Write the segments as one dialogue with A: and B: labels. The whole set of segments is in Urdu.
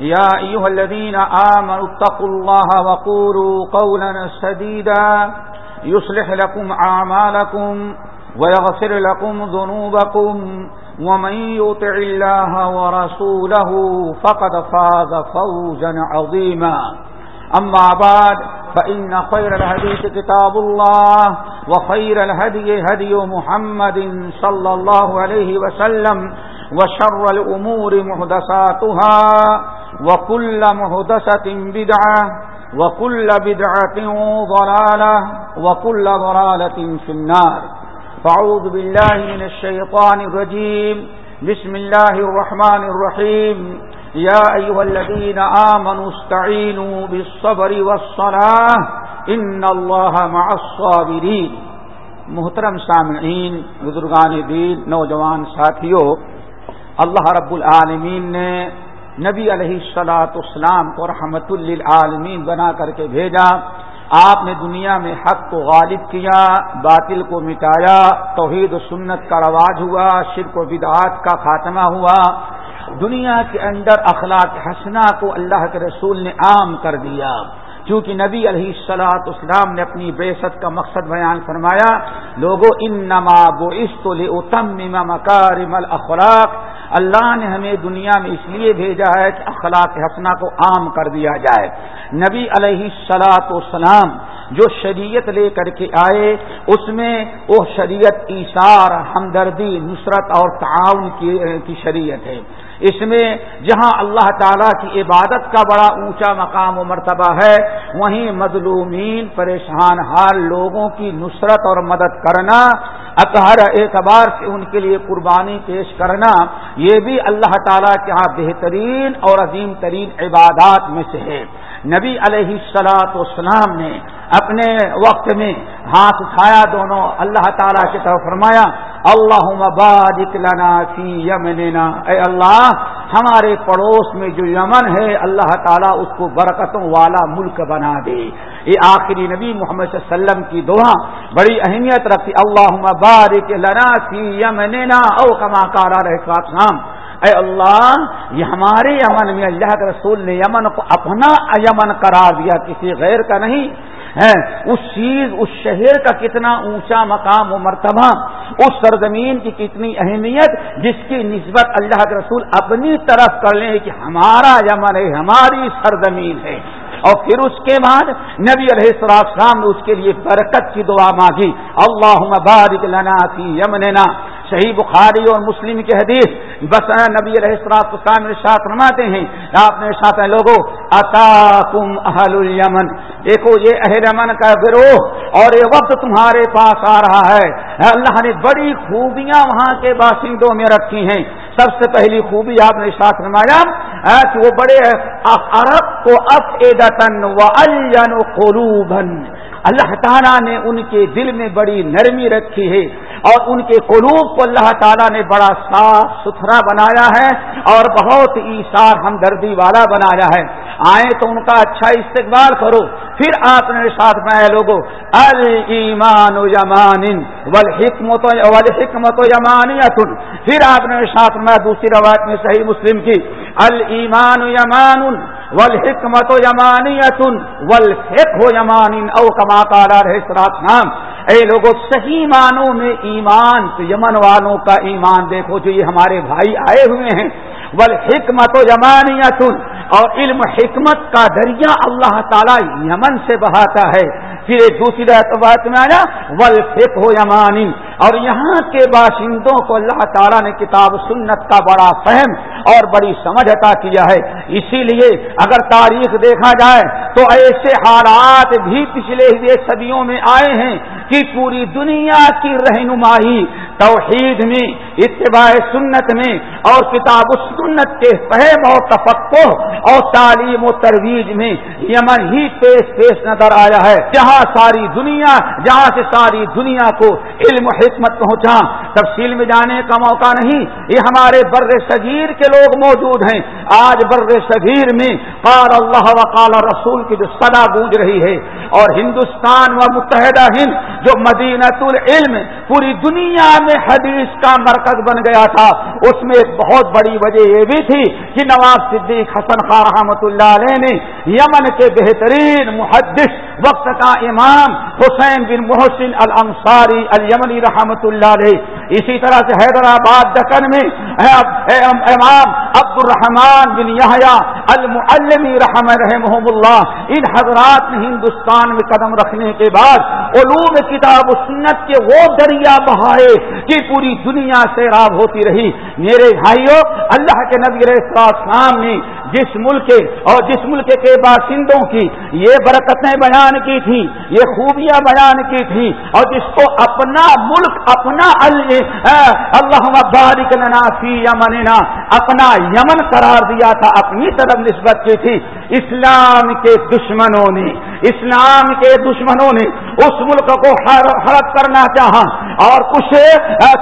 A: يا أيها الذين آمنوا اتقوا الله وقولوا قولا سديدا يصلح لكم أعمالكم ويغفر لكم ذنوبكم ومن يطع الله ورسوله فقد فاز فوزا عظيما. أما بعد، فإن خير الهديث كتاب الله وخير الهدي هدي محمد صلى الله عليه وسلم وشر الأمور محدثاتها وكل محدثة بدعة وكل بدعة ضلالة وكل ضلالة في النار فعوذ بالله من الشيطان الرجيم بسم الله الرحمن الرحيم يا أيها الذين آمنوا استعينوا بالصبر والصلاة إن الله مع الصابرين محترم سامعین بزرگان دین نوجوان ساتھیوں، اللہ رب العالمین نے نبی علیہ السلاۃ اسلام کو رحمت للعالمین بنا کر کے بھیجا۔ آپ نے دنیا میں حق کو غالب کیا، باطل کو مٹایا، توحید و سنت کا رواج ہوا، شرک و بدعات کا خاتمہ ہوا۔ دنیا کے اندر اخلاق حسنا کو اللہ کے رسول نے عام کر دیا۔ چونکہ نبی علیہ السلاط اسلام نے اپنی بیست کا مقصد بیان فرمایا لوگوں ان نما اتم مکارم الاخلاق اللہ نے ہمیں دنیا میں اس لیے بھیجا ہے کہ اخلاق حسنا کو عام کر دیا جائے۔ نبی علیہ السلاط اسلام جو شریعت لے کر کے آئے، اس میں وہ شریعت ایشار ہمدردی، نصرت اور تعاون کی شریعت ہے۔ اس میں جہاں اللہ تعالی کی عبادت کا بڑا اونچا مقام و مرتبہ ہے، وہیں مظلومین، پریشان حال، لوگوں کی نصرت اور مدد کرنا اکہر اعتبار سے ان کے لیے قربانی پیش کرنا، یہ بھی اللہ تعالیٰ کے ہاں بہترین اور عظیم ترین عبادات میں سے ہے۔ نبی علیہ السلاط والسلام نے اپنے وقت میں ہاتھ اٹھایا، دونوں اللہ تعالیٰ کی طرف فرمایا اللہ مبارک لنا فی یمننا۔ اے اللہ، ہمارے پڑوس میں جو یمن ہے، اللہ تعالیٰ اس کو برکتوں والا ملک بنا دے۔ یہ آخری نبی محمد صلی اللہ علیہ وسلم کی دعا، بڑی اہمیت رکھتی اللہ مبارک لنا فی یمننا او کما کارا رہے نام اے اللہ، یہ ہمارے یمن میں اللہ کے رسول نے یمن کو اپنا یمن قرار دیا، کسی غیر کا نہیں۔ ہے اس چیز، اس شہر کا کتنا اونچا مقام و مرتبہ، اس سرزمین کی کتنی اہمیت، جس کی نسبت اللہ کے رسول اپنی طرف کر لیں کہ ہمارا یمن ہے، ہماری سرزمین ہے۔ اور پھر اس کے بعد نبی علیہ السلام نے اس کے لیے برکت کی دعا مانگی۔ اللہ مبارک لنا فی یمننا۔ صحیح بخاری اور مسلم کی حدیث بس نبی علیہ السلام ساتھ رماتے ہیں۔ آپ نے ساتھ لوگوں اتاکم اہل الیمن۔ دیکھو، یہ اہل یمن کا گروہ اور یہ وقت تمہارے پاس آ رہا ہے۔ اللہ نے بڑی خوبیاں وہاں کے باشندوں میں رکھی ہیں۔ سب سے پہلی خوبی آپ نے ساتھ نمایا کہ وہ بڑے عرب کو افیدتن و قلوبن اللہ تعالیٰ نے ان کے دل میں بڑی نرمی رکھی ہے اور ان کے قلوب کو اللہ تعالیٰ نے بڑا صاف ستھرا بنایا ہے اور بہت ایسار ہمدردی والا بنایا ہے۔ آئے تو ان کا اچھا استقبال کرو۔ پھر آپ نے ساتھ میں لوگو المان و یمان ول حکمت ول و یمانی پھر آپ نے ساتھ میں دوسری روایت میں صحیح مسلم کی۔ المان یمان ول حکمت و ہو یمان او کما کارا رہے نام اے لوگوں صحیح معنوں میں ایمان، تو یمن والوں کا ایمان دیکھو جو یہ ہمارے بھائی آئے ہوئے ہیں ول حکمت و یمانیت اور علم حکمت کا دریا اللہ تعالی یمن سے بہاتا ہے۔ پھر ایک دوسری بات میں آیا ول فک ہو یمانی اور یہاں کے باشندوں کو اللہ تعالیٰ نے کتاب سنت کا بڑا فہم اور بڑی سمجھ عطا کیا ہے۔ اسی لیے اگر تاریخ دیکھا جائے تو ایسے حالات بھی پچھلے ہوئے صدیوں میں آئے ہیں کہ پوری دنیا کی رہنمائی توحید میں، اتباع سنت میں اور کتاب سنت کے فہم اور تفقع اور تعلیم و ترویج میں یمن ہی پیش پیش نظر آیا ہے۔ جہاں ساری دنیا، جہاں سے ساری دنیا کو علم حکمت پہنچا تفصیل میں جانے کا موقع نہیں۔ یہ ہمارے بر صغیر کے لوگ موجود ہیں۔ آج بر صغیر میں قال اللہ وقال رسول کی جو صدا گونج رہی ہے۔ اور ہندوستان و متحدہ ہند جو مدینہ العلم پوری دنیا میں حدیث کا مرکز بن گیا تھا، اس میں ایک بہت بڑی وجہ یہ بھی تھی کہ نواز صدیق حسن خان رحمۃ اللہ علیہ نے یمن کے بہترین محدث وقت کا امام حسین بن محسن الانصاری الیمنی رحمت اللہ علیہ۔ اسی طرح سے حیدرآباد دکن میں امام عبد الرحمان بن یحییٰ المعلمی رحم رحمہ اللہ۔ ان حضرات نے ہندوستان میں قدم رکھنے کے بعد علوم کتاب و سنت کے وہ دریا بہائے کہ پوری دنیا سے راب ہوتی رہی۔ میرے بھائیوں اللہ کے نبی السلام نے جس ملک اور جس ملک کے باشندوں کی یہ برکتیں بیان کی تھی یہ خوبیاں بیان کی تھی اور جس کو اپنا ملک، اپنا اللہ بارک فی یمننا، اپنا یمن قرار دیا تھا، اپنی طرف نسبت کی تھی۔ اسلام کے دشمنوں نے، اسلام کے دشمنوں نے اس ملک کو حرف کرنا چاہا اور کچھ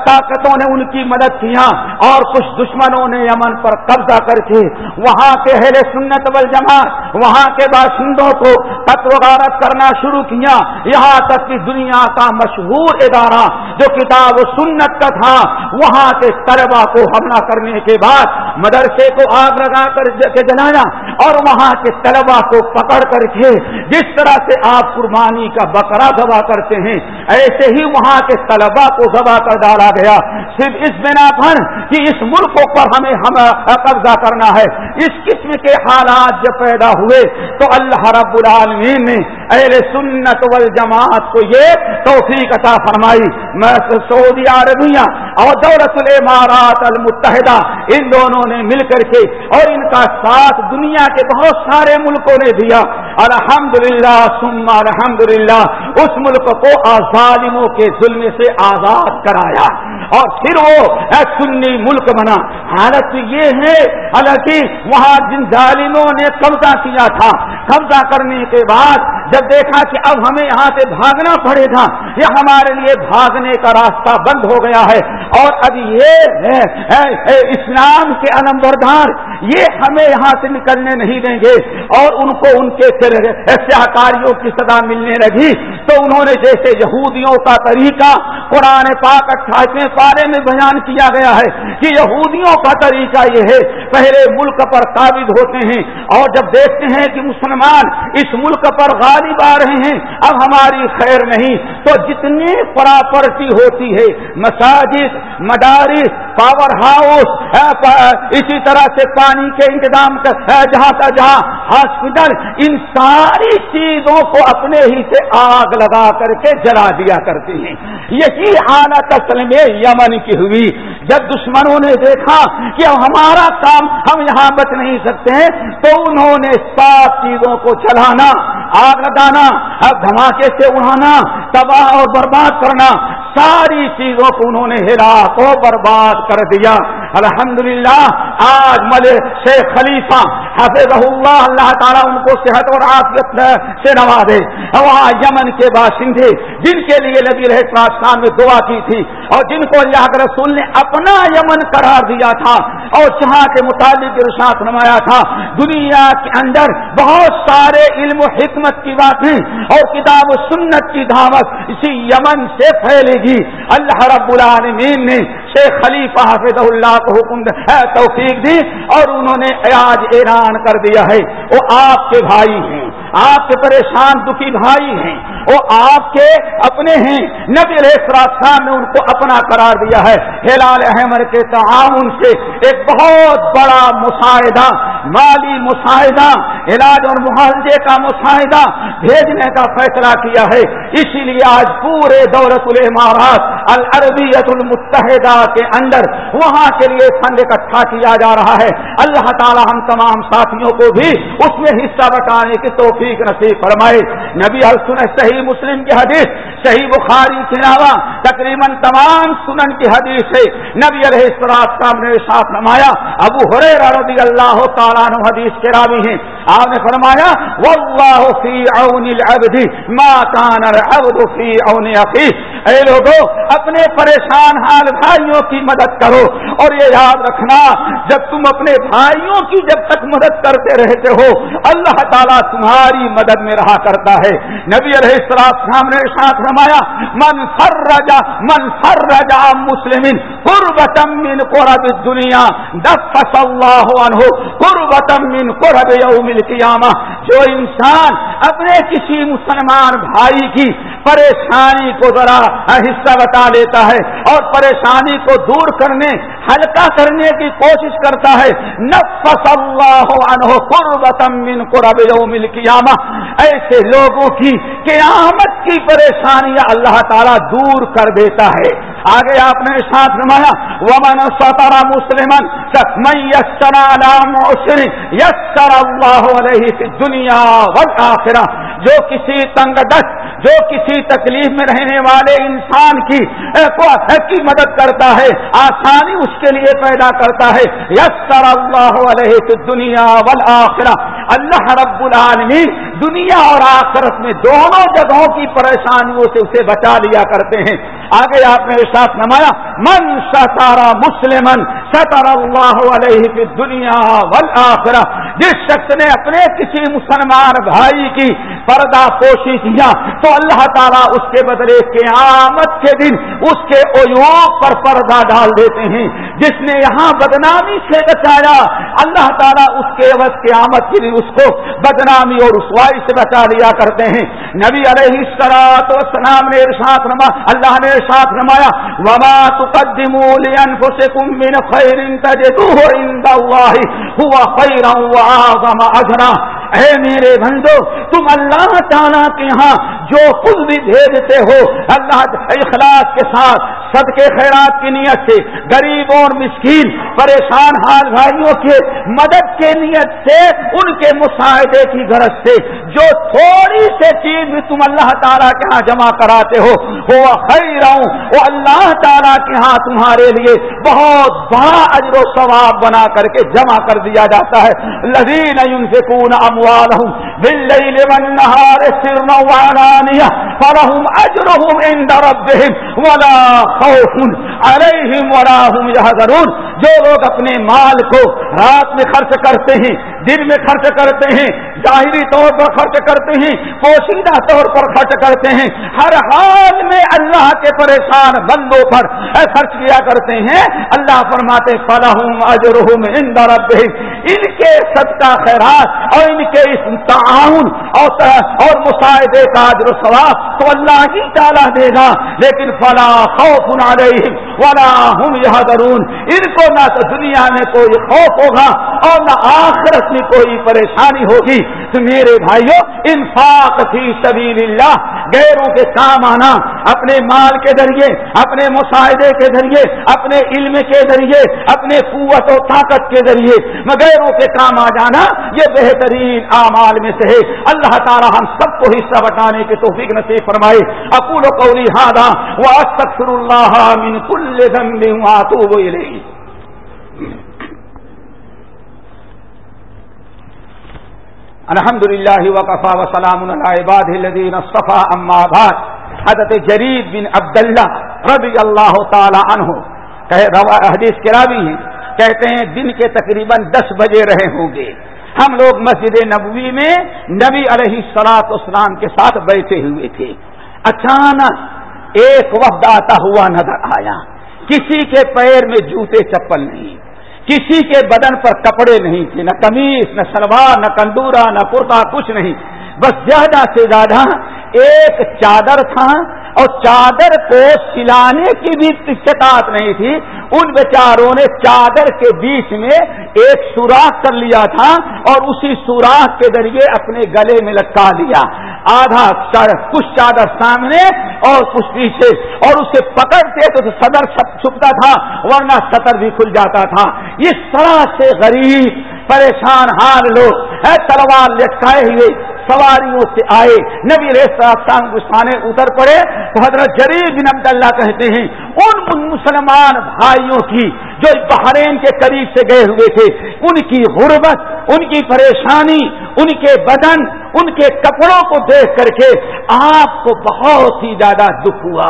A: طاقتوں نے ان کی مدد کیا اور کچھ دشمنوں نے یمن پر قبضہ کر کے وہاں کے اہل سنت والجماعت، وہاں کے باشندوں کو تتو غارت کرنا شروع کیا۔ یہاں تک کہ دنیا کا مشہور ادارہ جو کتاب و سنت کا تھا، وہاں کے طلبا کو حملہ کرنے کے بعد مدرسے کو آگ لگا کر کے جلایا اور وہاں کے طلبا کو پکڑ کر کے جس طرح سے آپ قربانی کا بکرا دبا کرتے ہیں، ایسے ہی وہاں کے طلبا کو دبا کر ڈالا گیا۔ صرف اس بنا پر کہ اس ملک پر ہمیں ہم قبضہ کرنا ہے۔ اس قسم کے حالات جب پیدا ہوئے تو اللہ رب العالمین نے اہل سنت والجماعت کو یہ توفیق عطا فرمائی۔ میں سعودی عربیہ اور دولت الامارات المتحدہ، ان دونوں نے مل کر کے اور ان کا ساتھ دنیا کے بہت سارے ملکوں نے دیا۔ الحمد للہ الحمدللہ الحمد للہ اس ملک کو ظالموں کے ظلم سے آزاد کرایا۔ اور پھر وہ سنی ملک بنا حالت یہ ہے، حالانکہ وہاں جن ظالموں نے قبضہ کیا تھا، قبضہ کرنے کے بعد جب دیکھا کہ اب ہمیں یہاں سے بھاگنا پڑے گا، یہ ہمارے لیے بھاگنے کا راستہ بند ہو گیا ہے۔ اور اب یہ اسلام کے علم بردار یہ ہمیں یہاں سے نکلنے نہیں دیں گے۔ اور ان کو ان کے سیاحکاریوں کی سزا ملنے لگی۔ تو انہوں نے جیسے یہودیوں کا طریقہ قرآن پاک اٹھائیسویں پارے میں بیان کیا گیا ہے کہ یہودیوں کا طریقہ یہ ہے پہلے ملک پر قابض ہوتے ہیں اور جب دیکھتے ہیں کہ مسلمان اس ملک پر غالب آ رہے ہیں، اب ہماری خیر نہیں۔ تو جتنی پراپرٹی ہوتی ہے، مساجد، مدارس پاور ہاؤس eh, eh, اسی طرح سے پانی کے انتظام eh, جہاں جہاں ہاسپٹل ان ساری چیزوں کو اپنے ہی سے آگ لگا کر کے جلا دیا کرتے ہیں۔ یہی حالت اصل میں یمن کی ہوئی۔ جب دشمنوں نے دیکھا کہ ہمارا کام ہم یہاں بچ نہیں سکتے ہیں، تو انہوں نے سات چیزوں کو چلانا آگ لگانا دھماکے سے اڑانا، تباہ اور برباد کرنا۔ ساری چیزوں کو انہوں نے ہلا کو برباد کر دیا۔ الحمدللہ، آج مل شیخ خلیفہ حافظ اللہ اللہ تعالیٰ ان کو صحت اور آفیت سے نوازے۔ وہاں یمن کے باشندے، جن کے لیے نبی رہے پاکستان میں دعا کی تھی اور جن کو اللہ کے رسول نے اپنا یمن قرار دیا تھا اور جہاں کے متعلق ارشاد نمایا تھا۔ دنیا کے اندر بہت سارے علم و حکمت کی باتیں اور کتاب و سنت کی دعوت اسی یمن سے پھیلے گی۔ اللہ رب العالمین نے شیخ خلیفہ حافظ اللہ کو حکم توفیق دی، اور انہوں نے آج اعلان کر دیا ہے، وہ آپ کے بھائی ہیں، آپ کے پریشان دکھی بھائی ہیں، وہ آپ کے اپنے ہیں۔ نبی خان نے ان کو اپنا قرار دیا ہے۔ ہلال احمد کے تعاون سے ایک بہت بڑا مساعدہ مالی مساہدہ علاج اور معاوضے کا مساہدہ بھیجنے کا فیصلہ کیا ہے۔ اسی لیے آج پورے دولت العمارات العربیت المتحدہ کے اندر وہاں کے لیے فنڈ اکٹھا کیا جا رہا ہے۔ اللہ تعالی ہم تمام ساتھیوں کو بھی اس میں حصہ بٹانے کی توفیق نصیب فرمائے۔ نبی السن صحیح مسلم کی حدیث، صحیح بخاری کے علاوہ تقریباً تمام سنن کی حدیث ہے۔ نبی علیہ السلام نے ساتھ نمایا ابو ہرے رضی اللہ تعالیٰ تعالیٰ عنہ حدیث کے راوی ہیں۔ آپ نے فرمایا، واللہ فی عون العبد ما کان العبد فی عون اخیه اے لوگوں اپنے پریشان حال بھائیوں کی مدد کرو اور یہ یاد رکھنا، جب تم اپنے بھائیوں کی جب تک مدد کرتے رہتے ہو، اللہ تعالیٰ تمہاری مدد میں رہا کرتا ہے۔ نبی علیہ السلام نے ساتھ رمایا من فرجا من فرجا مسلم قربتم من قرب الدنیا دفس اللہ عنہ قربتم من قرب یوم القیامہ. جو انسان اپنے کسی مسلمان بھائی کی پریشانی کو ذرا حصہ بتا لیتا ہے اور پریشانی کو دور کرنے، ہلکا کرنے کی کوشش کرتا ہے۔ نفس اللہ عنہ قربتم من قرب یوم القیامہ۔ ایسے لوگوں کی قیامت کی پریشانیاں اللہ تعالیٰ دور کر دیتا ہے۔ آگے آپ نے ساتھ نمایا ومن سطر مسلمن من یسر یسر اللہ علیہ دنیا والآخرہ جو کسی تنگ دست جو کسی تکلیف میں رہنے والے انسان کی کی مدد کرتا ہے، آسانی اس کے لیے پیدا کرتا ہے۔ یسر اللہ علیہ دنیا والآخرہ۔ اللہ رب العالمین دنیا اور آخرت میں دونوں جگہوں کی پریشانیوں سے اسے بچا لیا کرتے ہیں۔ آگے آپ نے ساتھ نمایا من ستارا مسلمن ستر اللہ علیہ کی دنیا والآخرہ جس شخص نے اپنے کسی مسلمان بھائی کی پردہ پوشی کیا، تو اللہ تعالیٰ اس کے بدلے قیامت کے دن اس کے عیوب پر پردہ ڈال دیتے ہیں۔ جس نے یہاں بدنامی سے بچایا، اللہ تعالیٰ اس کے عوض قیامت کے دن اس کو بدنامی اور رسوائی سے بچا لیا کرتے ہیں۔ نبی علیہ السلام نے ارشاد رما اللہ نے ساتھ رمایا وما تقدموا لانفسكم من خير تجدوه عند الله هو خيرا واعظم اجرا اے میرے بندو تم اللہ تعالیٰ کے ہاں جو خود بھی بھیجتے ہو، اللہ اخلاص کے ساتھ سب کے خیرات کی نیت سے غریبوں اور مسکین، پریشان حال بھائیوں کے مدد کے نیت سے، ان کے مساعدے کی غرض سے جو تھوڑی سے چیز بھی تم اللہ تعالیٰ کے ہاں جمع کراتے ہو وہ خیر وہ اللہ تعالیٰ کے ہاں تمہارے لیے بہت بڑا اجر و ثواب بنا کر کے جمع کر دیا جاتا ہے۔ لذین سے کون أموالهم بالليل والنهار سرنا وعلانية فلهم أجرهم عند ربهم ولا خوف عليهم ولا هم يهذرون جو لوگ اپنے مال کو رات میں خرچ کرتے ہیں، دن میں خرچ کرتے ہیں، ظاہری طور پر خرچ کرتے ہیں، پوشیدہ طور پر خرچ کرتے ہیں، ہر حال میں اللہ کے پریشان بندوں پر خرچ کیا کرتے ہیں۔ اللہ فرماتے فلاحم اجرحم ان رب ان کے صدقہ خیرات اور ان کے اس تعاون اور مساعدے کا اجر ثواب تو اللہ ہی تعالیٰ دے گا۔ لیکن فلا خوف علیہم ولا ہم یہ درون ان کو نہ تو دنیا میں کوئی خوف ہوگا اور نہ آخرت میں کوئی پریشانی ہوگی۔ تو میرے بھائیوں انفاق تھی سبیل اللہ غیروں کے کام آنا، اپنے مال کے ذریعے، اپنے مساہدے کے ذریعے، اپنے علم کے ذریعے، اپنے قوت و طاقت کے ذریعے۔ غیروں کے کام آ جانا، یہ بہترین اعمال میں سے ہے۔ اللہ تعالی ہم سب کو حصہ بتانے کے توفیق نصیب فرمائے۔ اقول قولی ہادا واستغفر اللہ من کل ذنب واتوب الیہ الحمد للہ وقفا وسلام العباد الدین صفا اما بعد. حضرت جرید بن عبداللہ رضی اللہ تعالی عنہ حدیث کے راوی ہیں، کہتے ہیں، دن کے تقریباً دس بجے رہے ہوں گے۔ ہم لوگ مسجد نبوی میں نبی علیہ سلاط اسلام کے ساتھ بیٹھے ہوئے تھے۔ اچانک ایک وقت آتا ہوا نظر آیا۔ کسی کے پیر میں جوتے چپل نہیں، کسی کے بدن پر کپڑے نہیں تھے، نہ قمیص، نہ سلوار نہ کندورا نہ کرتا، کچھ نہیں۔ بس زیادہ سے زیادہ ایک چادر تھا اور چادر کو سلانے کی بھی استطاعت نہیں تھی۔ ان بیچاروں نے چادر کے بیچ میں ایک سوراخ کر لیا تھا اور اسی سوراخ کے ذریعے اپنے گلے میں لٹکا دیا۔ آدھا کچھ چادر سامنے اور کچھ پیچھے۔ اور اسے پکڑتے تو صدر چھپتا تھا، ورنہ سطر بھی کھل جاتا تھا۔ اس طرح سے غریب، پریشان حال لوگ تلوار لٹکائے ہوئے سواریوں سے آئے۔ نبی گسانے اتر پڑے۔ تو حضرت جریب بن عبد اللہ کہتے ہیں، ان مسلمان بھائیوں کی جو بحرین کے قریب سے گئے ہوئے تھے، ان کی غربت، ان کی پریشانی، ان کے بدن ان کے کپڑوں کو دیکھ کر کے آپ کو بہت ہی زیادہ دکھ ہوا۔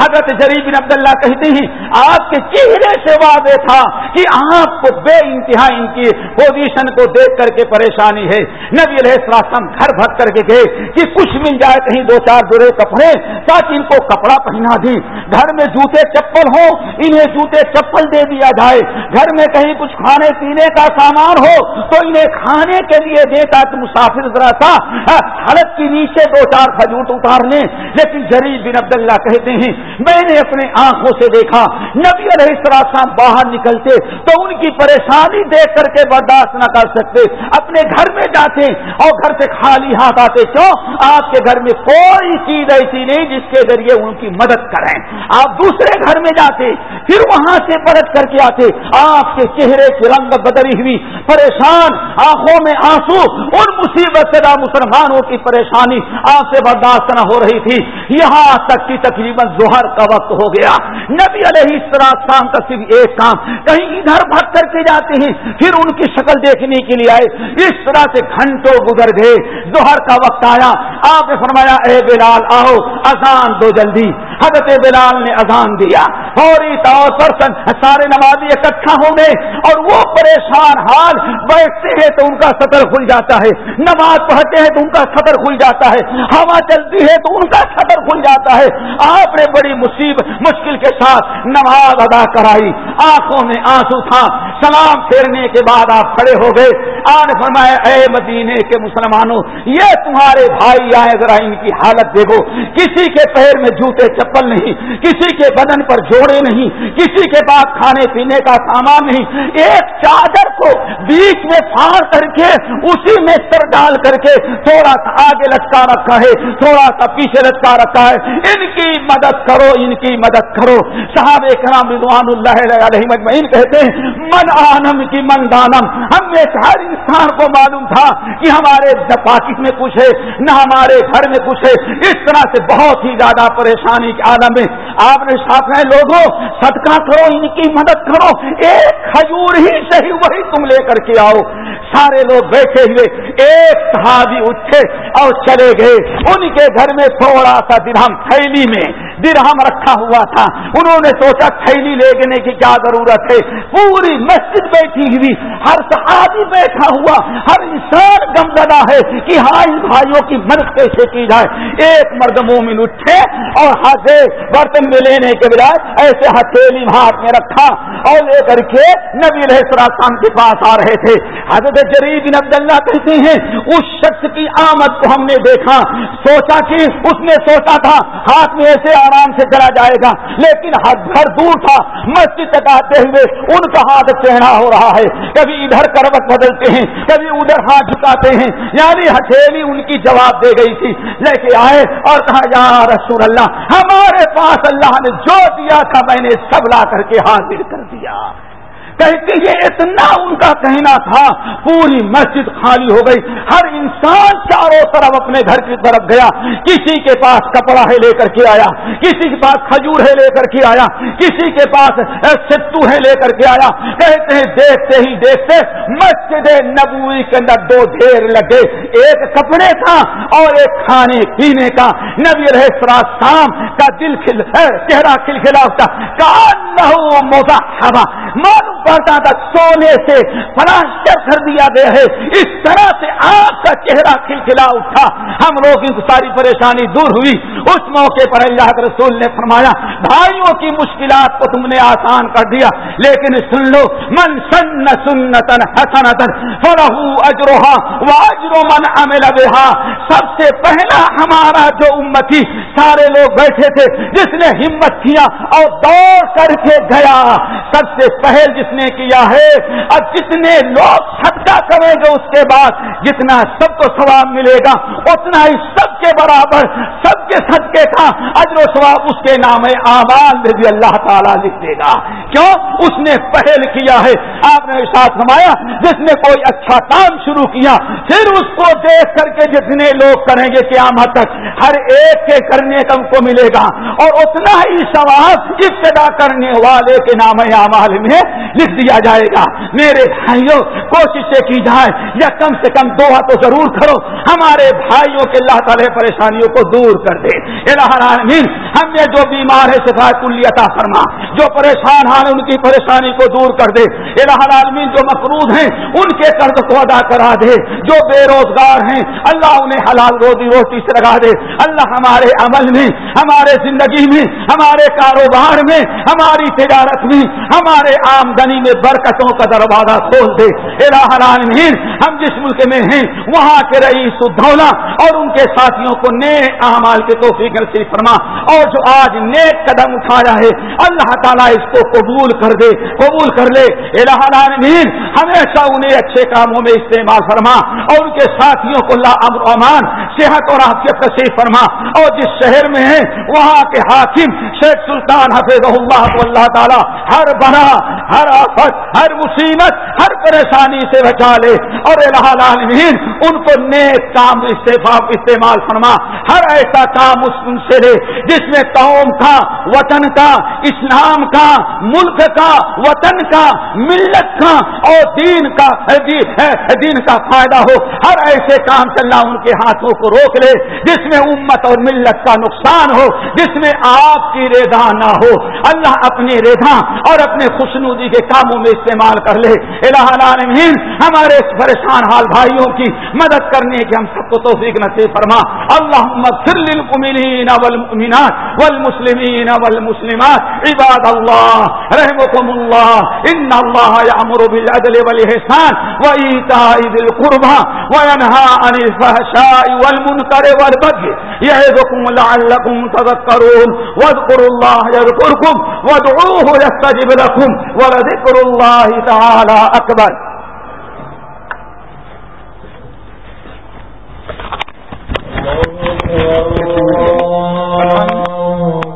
A: حضرت جریب بن عبداللہ کہتے ہیں، آپ کے چہرے سے واضح تھا کہ آپ کو بے انتہا ان کی پوزیشن کو دیکھ کر کے پریشانی ہے۔ نبی علیہ السلام گھر بھر کر کے گئے کہ کچھ مل جائے، کہیں دو چار برے کپڑے تاکہ ان کو کپڑا پہنا دی گھر میں جوتے چپل ہو انہیں جوتے چپل دے دیا جائے۔ گھر میں کہیں کچھ کھانے پینے کا سامان ہو، تو انہیں کھانے کے لیے دے تاکہ مسافر ذرا تھا۔ ہاں، حلق کے نیچے دو چار کھجوٹ اتار لیں۔ لیکن جریب بن عبداللہ کہتے ہیں، میں نے اپنے آنکھوں سے دیکھا، نبی علیہ السلام باہر نکلتے تو ان کی پریشانی دیکھ کر کے برداشت نہ کر سکتے۔ اپنے گھر میں جاتے اور گھر سے خالی ہاتھ آتے، کیوں؟ آپ کے گھر میں کوئی چیز ایسی نہیں جس کے ذریعے ان کی مدد کریں۔ آپ دوسرے گھر میں جاتے، پھر وہاں سے پلٹ کر کے آتے۔ آپ کے چہرے کی رنگ بدلی ہوئی، پریشان، آنکھوں میں آنسو، ان مصیبت سے مسلمانوں کی پریشانی آپ سے برداشت نہ ہو رہی تھی۔ یہاں تک کی تقریباً ظہر کا وقت ہو گیا۔ نبی علیہ شام کا صرف ایک کام، کہیں ادھر بھگ کر کے جاتے ہیں، پھر ان کی شکل دیکھنے کے لیے آئے۔ اس طرح سے گھنٹوں گزر گئے۔ ظہر کا وقت آیا۔ آپ نے فرمایا، اے بلال، آؤ، اذان دو جلدی۔ حضرت بلال نے اذان دیا۔ فوری طور پر سارے نمازی اکٹھا ہوں گے۔ اور وہ پریشان حال، بیٹھتے ہیں تو ان کا سطر کھل جاتا ہے۔ نماز پڑھتے ہیں تو ان کا سطر کھل جاتا ہے۔ ہوا چلتی ہے تو ان کا سطر کھل جاتا ہے۔ آپ نے بڑی مصیبت مشکل کے ساتھ نماز ادا کرائی۔ آنکھوں میں آنسو تھا۔ سلام پھیرنے کے بعد آپ کھڑے ہو گئے۔ آج فرمایا، اے مدینے کے مسلمانوں، یہ تمہارے بھائی آئے ذرا ان کی حالت دیکھو۔ کسی کے پیر میں جوتے چپل نہیں، کسی کے بدن پر جوڑے نہیں، کسی کے پاس کھانے پینے کا سامان نہیں۔ ایک چادر کو بیچ میں پھاڑ کر کے، اسی میں سر ڈال کر کے تھوڑا سا آگے لٹکا رکھا ہے۔ تھوڑا سا پیچھے لٹکا رکھا ہے۔ ان کی مدد کرو، ان کی مدد کرو۔ صاحب کرام رضوان اللہ علیہ مجمعین کہتے ہیں، من آنم کی من دانم ہم میں ہر انسان کو معلوم تھا کہ ہمارے پاکٹ میں کچھ ہے، نہ ہمارے گھر میں کچھ ہے۔ اس طرح سے بہت ہی زیادہ پریشانی کے عالم میں آپ نے ساتھ میں لوگوں، صدقہ کرو، ان کی مدد کرو۔ ایک کھجور ہی صحیح وہی تم لے کر کے آؤ۔ سارے لوگ بیٹھے ہوئے ایک صحابی اٹھے اور چلے گئے۔ ان کے گھر میں تھوڑا سا درہم تھیلی میں درہم رکھا ہوا تھا۔ انہوں نے سوچا تھیلی لے گنے کی کیا ضرورت ہے؟ پوری مسجد بیٹھی ہوئی، ہر صحابی بیٹھا ہوا، ہر انسان گم زدہ ہے کہ ہاں ان بھائیوں کی مدد کیسے کی جائے؟ ایک مرد مومن اٹھے اور ہاتھ برتن میں لینے کے بجائے ایسے ہتھیلی ہاتھ میں رکھا اور لے کر کے نبی السلام کے پاس آ رہے تھے۔ حضرت جریب بن عبداللہ کہتے ہیں، اس شخص کی آمد کو ہم نے دیکھا۔ سوچا کہ اس نے سوچا تھا، ہاتھ میں ایسے آرام سے چلا جائے گا۔ لیکن گھر دور تھا۔ مسجد تک آتے ہوئے ان کا ہاتھ چہرا ہو رہا ہے۔ کبھی ادھر کروٹ بدلتے ہیں، کبھی ادھر ہاتھ جھکاتے ہیں۔ یعنی ہتھیلی ان کی جواب دے گئی تھی۔ لے کے آئے اور کہا، یا رسول اللہ، ہمارے پاس اللہ نے جو دیا تھا، میں نے سب لا کر کے حاضر کر دیا۔ کہتے یہ اتنا ان کا کہنا تھا، پوری مسجد خالی ہو گئی۔ ہر انسان چاروں طرف اپنے گھر کی طرف گیا۔ کسی کے پاس کپڑا ہے لے کر کے آیا، کسی کے پاس کھجور ہے لے کر کے آیا، کسی کے پاس ستو ہے لے کر کے آیا۔ کہتے ہیں، دیکھتے ہی دیکھتے مسجد نبوی کے اندر دو ڈھیر لگے۔ ایک کپڑے کا اور ایک کھانے پینے کا۔ نبی رہے شام کا دل کھل چہرہ کھلکھلا اٹھا۔ کان نہ معلوم پڑتا تھا سونے سے پلاسٹر کر دیا گیا ہے۔ اس طرح سے آپ کا چہرہ کھلکھلا اٹھا۔ ہم لوگ ان ساری پریشانی دور ہوئی۔ اس موقع پر اللہ کے رسول نے فرمایا، بھائیوں کی مشکلات کو تم نے آسان کر دیا، لیکن سن لو، من سن سنتن حسنتن فرحو اجروہا واجرو من عمل بہا۔ سب سے پہلا ہمارا جو امتی، سارے لوگ بیٹھے تھے، جس نے ہمت کیا اور دوڑ کر کے گیا۔ سب سے پہل جس نے کیا ہے اور جتنے لوگ صدقہ کریں گے اس کے بعد جتنا سب کو ثواب ملے گا، اتنا ہی سب کے برابر سب کے صدقے کا اجر و ثواب اس کے نام آمال میں بھی اللہ تعالیٰ لکھ دے گا۔ کیوں؟ اس نے پہل کیا ہے۔ آپ نے ساتھ نمایا جس نے کوئی اچھا کام شروع کیا، پھر اس کو دیکھ کر کے جتنے لوگ کریں گے قیامت تک، ہر ایک کے کرنے کا ان کو ملے گا۔ اور اتنا ہی ثواب ابتدا کرنے والے کے نام اعمال میں لکھ دیا جائے گا۔ میرے بھائیوں کوشش کی جائے یا کم سے کم دعا تو ضرور کرو۔ ہمارے بھائیوں کے اللہ تعالی پریشانیوں کو دور کر دے العالمین ہم نے جو بیمار ہے صفات عطا فرما۔ جو پریشان ہیں، ان کی پریشانی کو دور کر دے۔ العالمین جو مقروض ہیں، ان کے قرض کو ادا کرا دے۔ جو بے روزگار ہیں، اللہ انہیں حلال روزی روٹی سے لگا دے۔ اللہ ہمارے عمل میں، ہمارے زندگی میں، ہمارے کاروبار میں، ہماری تجارت میں، ہمارے آمدنی میں برکتوں کا دروازہ کھول دے۔ الہ العالمین، ہم جس ملک میں ہیں، وہاں کے رئیس الدولہ اور ان کے ساتھیوں کو نیک اعمال کے توفیق نصیب فرما۔ اور جو آج نیک قدم اٹھایا ہے، اللہ تعالیٰ اس کو قبول کر دے، قبول کر لے۔ الہ العالمین ہمیشہ انہیں اچھے کاموں میں استعمال فرما اور ان کے ساتھیوں کو اللہ امر امان، صحت اور آفیت نصیب فرما۔ اور جس شہر میں ہیں، وہاں کے حاکم شیخ سلطان حفیظ اللہ کو اللہ تعالیٰ ہر بنا، ہر آفت، ہر مصیبت، ہر پریشانی سے بچا لے۔ اور العالمین، ان کو نیک کام استعمال فرما۔ ہر ایسا کام اس ان سے لے جس میں قوم کا، وطن کا، اسلام کا، ملک کا، وطن کا، ملت کا اور دین کا دین کا فائدہ ہو۔ ہر ایسے کام سے اللہ ان کے ہاتھوں کو روک لے، جس میں امت اور ملت کا نقصان ہو، جس میں آپ کی ریدا نہ ہو۔ اللہ اپنی ریدا اور اپنے خوشنودی کے کاموں میں استعمال کر لے۔ الہ العالمین، ہمارے پریشان حال بھائیوں کی مدد کرنے کی ہم سب کو توفیق نصیب فرما۔ اللہ للمؤمنین والمؤمنات والمسلمین والمسلمات۔ عباد اللہ رحمكم اللہ، ان اللہ یامر بالعدل والاحسان وايتاء ذي القربى وينها عن الفحشاء والمنكر والبغي يعظكم لعلكم تذكرون واذكروا الله يذكركم وادعوه يستجب لكم ولذكر الله تعالى اكبر Oh, oh, oh.